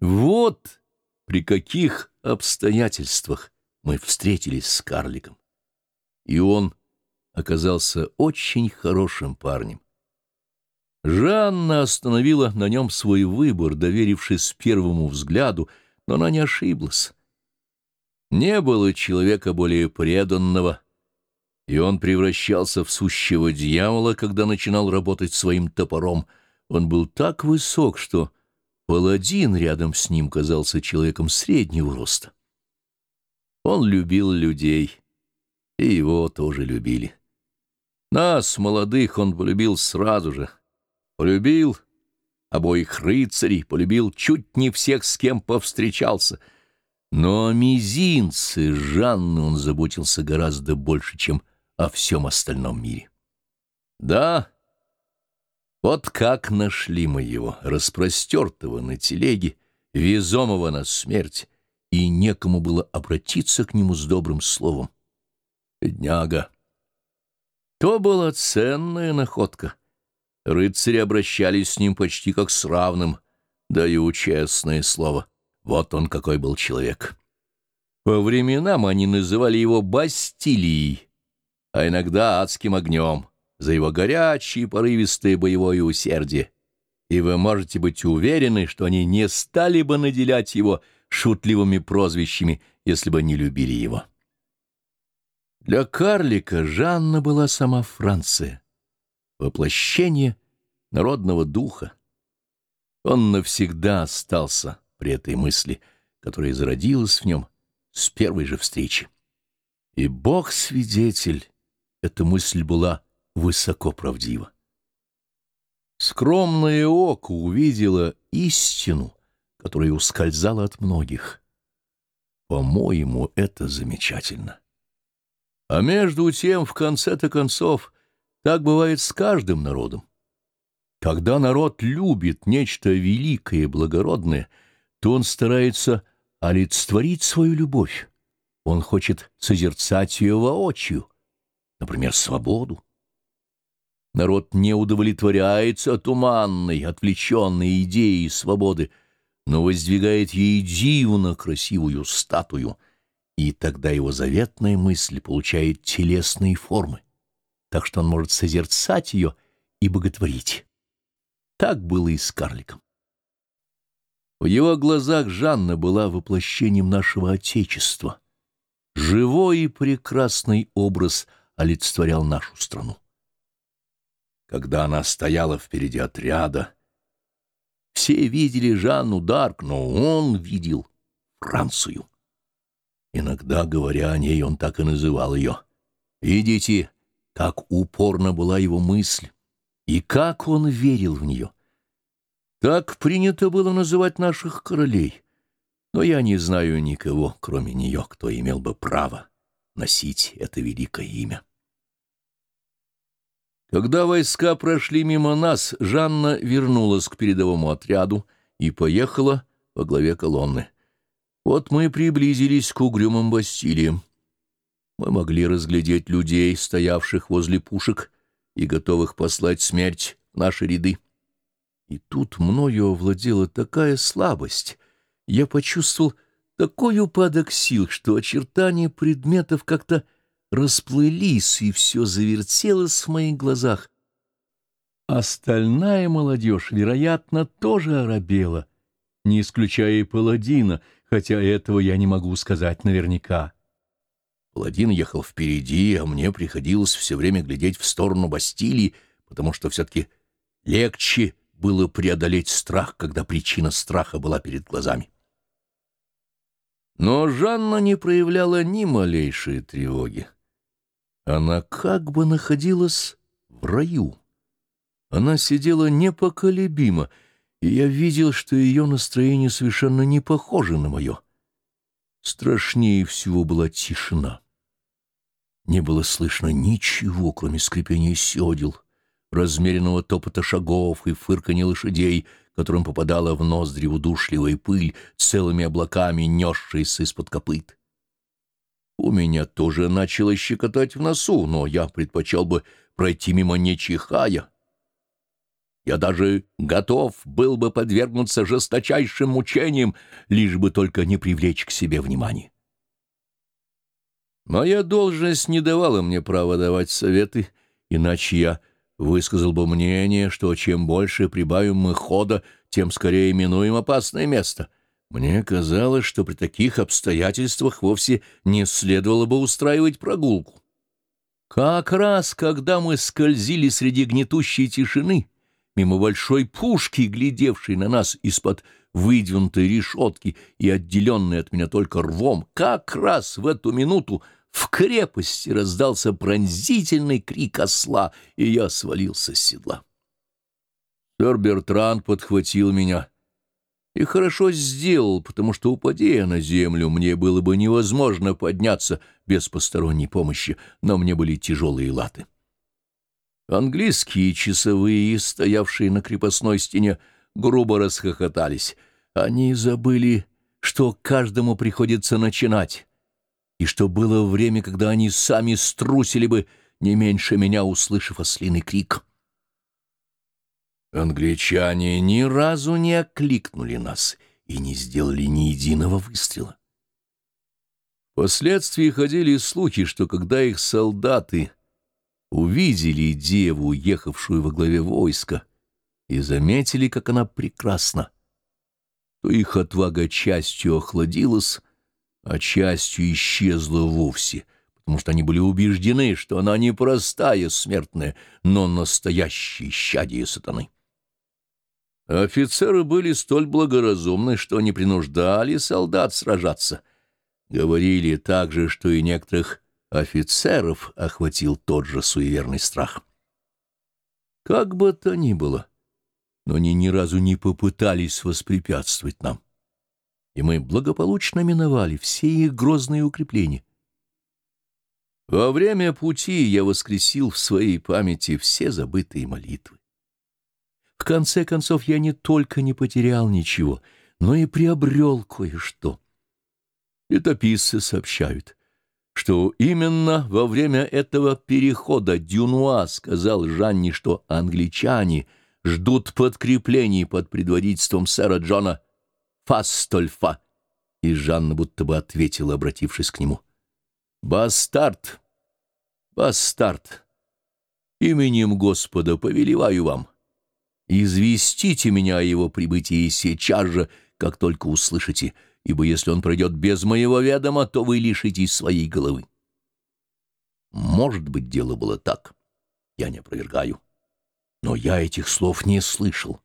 Вот при каких обстоятельствах мы встретились с карликом. И он оказался очень хорошим парнем. Жанна остановила на нем свой выбор, доверившись первому взгляду, но она не ошиблась. Не было человека более преданного, и он превращался в сущего дьявола, когда начинал работать своим топором. Он был так высок, что паладин рядом с ним казался человеком среднего роста. Он любил людей, и его тоже любили. Нас, молодых, он полюбил сразу же. Полюбил обоих рыцарей, полюбил чуть не всех, с кем повстречался. Но о мизинце Жанны он заботился гораздо больше, чем о всем остальном мире. Да, вот как нашли мы его, распростертого на телеге, везомого на смерть, и некому было обратиться к нему с добрым словом. Бедняга! То была ценная находка. Рыцари обращались с ним почти как с равным, даю честное слово. Вот он какой был человек. По временам они называли его Бастилией, а иногда адским огнем, за его горячее порывистое боевое усердие. И вы можете быть уверены, что они не стали бы наделять его шутливыми прозвищами, если бы не любили его. Для карлика Жанна была сама Франция, воплощение народного духа. Он навсегда остался при этой мысли, которая зародилась в нем с первой же встречи. И Бог-свидетель, эта мысль была высоко правдива. Скромное око увидело истину, которая ускользала от многих. По-моему, это замечательно. А между тем, в конце-то концов, так бывает с каждым народом. Когда народ любит нечто великое и благородное, то он старается олицетворить свою любовь. Он хочет созерцать ее воочию, например, свободу. Народ не удовлетворяется туманной, отвлеченной идеей свободы, но воздвигает ей дивно красивую статую — и тогда его заветная мысль получает телесные формы, так что он может созерцать ее и боготворить. Так было и с карликом. В его глазах Жанна была воплощением нашего Отечества. Живой и прекрасный образ олицетворял нашу страну. Когда она стояла впереди отряда, все видели Жанну Дарк, но он видел Францию. Иногда, говоря о ней, он так и называл ее. Видите, как упорна была его мысль, и как он верил в нее. Так принято было называть наших королей, но я не знаю никого, кроме нее, кто имел бы право носить это великое имя. Когда войска прошли мимо нас, Жанна вернулась к передовому отряду и поехала во главе колонны. Вот мы приблизились к угрюмым Бастилиям. Мы могли разглядеть людей, стоявших возле пушек и готовых послать смерть в наши ряды. И тут мною овладела такая слабость. Я почувствовал такой упадок сил, что очертания предметов как-то расплылись, и все завертелось в моих глазах. Остальная молодежь, вероятно, тоже оробела, не исключая и паладина — хотя этого я не могу сказать наверняка. Паладин ехал впереди, а мне приходилось все время глядеть в сторону Бастилии, потому что все-таки легче было преодолеть страх, когда причина страха была перед глазами. Но Жанна не проявляла ни малейшей тревоги. Она как бы находилась в раю. Она сидела непоколебимо — и я видел, что ее настроение совершенно не похоже на мое. Страшнее всего была тишина. Не было слышно ничего, кроме скрипения седел, размеренного топота шагов и фырканья лошадей, которым попадала в ноздри удушливая пыль, целыми облаками несшаяся из-под копыт. У меня тоже начало щекотать в носу, но я предпочел бы пройти мимо не чихая. Я даже готов был бы подвергнуться жесточайшим мучениям, лишь бы только не привлечь к себе внимания. Моя должность не давала мне права давать советы, иначе я высказал бы мнение, что чем больше прибавим мы хода, тем скорее минуем опасное место. Мне казалось, что при таких обстоятельствах вовсе не следовало бы устраивать прогулку. Как раз, когда мы скользили среди гнетущей тишины, мимо большой пушки, глядевшей на нас из-под выдвинутой решетки и отделенной от меня только рвом, как раз в эту минуту в крепости раздался пронзительный крик осла, и я свалился с седла. Сэр Бертран подхватил меня и хорошо сделал, потому что, упади я на землю, мне было бы невозможно подняться без посторонней помощи, но мне были тяжелые латы. Английские часовые, стоявшие на крепостной стене, грубо расхохотались. Они забыли, что каждому приходится начинать, и что было время, когда они сами струсили бы, не меньше меня, услышав ослиный крик. Англичане ни разу не окликнули нас и не сделали ни единого выстрела. Впоследствии ходили слухи, что когда их солдаты увидели деву, ехавшую во главе войска, и заметили, как она прекрасна, то их отвага частью охладилась, а частью исчезла вовсе, потому что они были убеждены, что она не простая смертная, но настоящее щадие сатаны. Офицеры были столь благоразумны, что не принуждали солдат сражаться. Говорили также, что и некоторых офицеров охватил тот же суеверный страх. Как бы то ни было, но они ни разу не попытались воспрепятствовать нам, и мы благополучно миновали все их грозные укрепления. Во время пути я воскресил в своей памяти все забытые молитвы. В конце концов, я не только не потерял ничего, но и приобрел кое-что. Летописцы сообщают, что именно во время этого перехода Дюнуа сказал Жанне, что англичане ждут подкреплений под предводительством сэра Джона Фастольфа, и Жанна будто бы ответила, обратившись к нему. «Бастард! Бастард! Именем Господа повелеваю вам!» Известите меня о его прибытии сейчас же, как только услышите, ибо если он пройдет без моего ведома, то вы лишитесь своей головы. Может быть, дело было так. Я не опровергаю. Но я этих слов не слышал.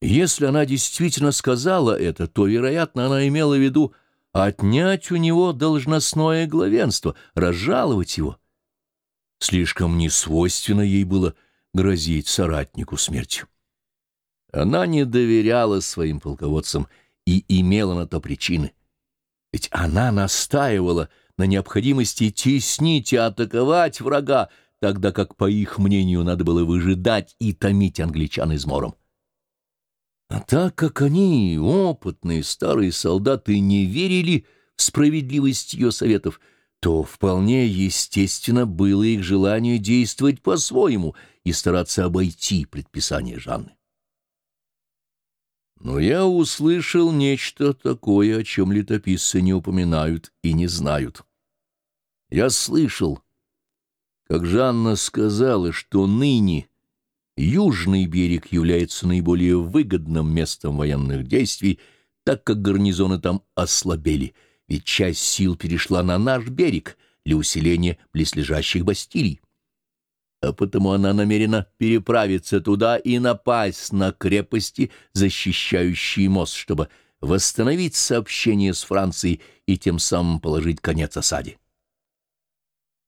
Если она действительно сказала это, то, вероятно, она имела в виду отнять у него должностное главенство, разжаловать его. Слишком несвойственно ей было грозить соратнику смертью. Она не доверяла своим полководцам и имела на то причины. Ведь она настаивала на необходимости теснить и атаковать врага, тогда как, по их мнению, надо было выжидать и томить англичан измором. А так как они, опытные старые солдаты, не верили в справедливость ее советов, то вполне естественно было их желание действовать по-своему и стараться обойти предписание Жанны. Но я услышал нечто такое, о чем летописцы не упоминают и не знают. Я слышал, как Жанна сказала, что ныне южный берег является наиболее выгодным местом военных действий, так как гарнизоны там ослабели — ведь часть сил перешла на наш берег для усиления близлежащих бастилий. А потому она намерена переправиться туда и напасть на крепости, защищающие мост, чтобы восстановить сообщение с Францией и тем самым положить конец осаде.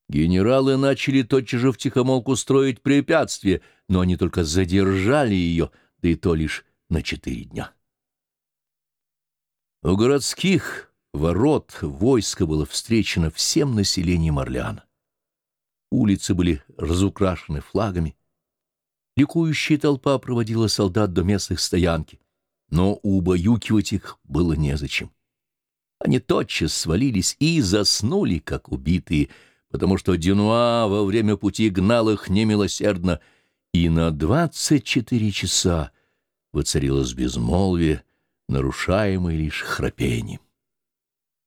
Генералы начали тотчас же втихомолку строить препятствия, но они только задержали ее, да и то лишь на четыре дня. У городских ворот войско было встречено всем населением Орлеана. Улицы были разукрашены флагами. Ликующая толпа проводила солдат до местных стоянки, но убаюкивать их было незачем. Они тотчас свалились и заснули, как убитые, потому что Дюнуа во время пути гнал их немилосердно, и на двадцать четыре часа воцарилось безмолвие, нарушаемое лишь храпением.